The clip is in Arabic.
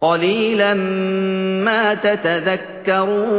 قليلا ما تتذكرون.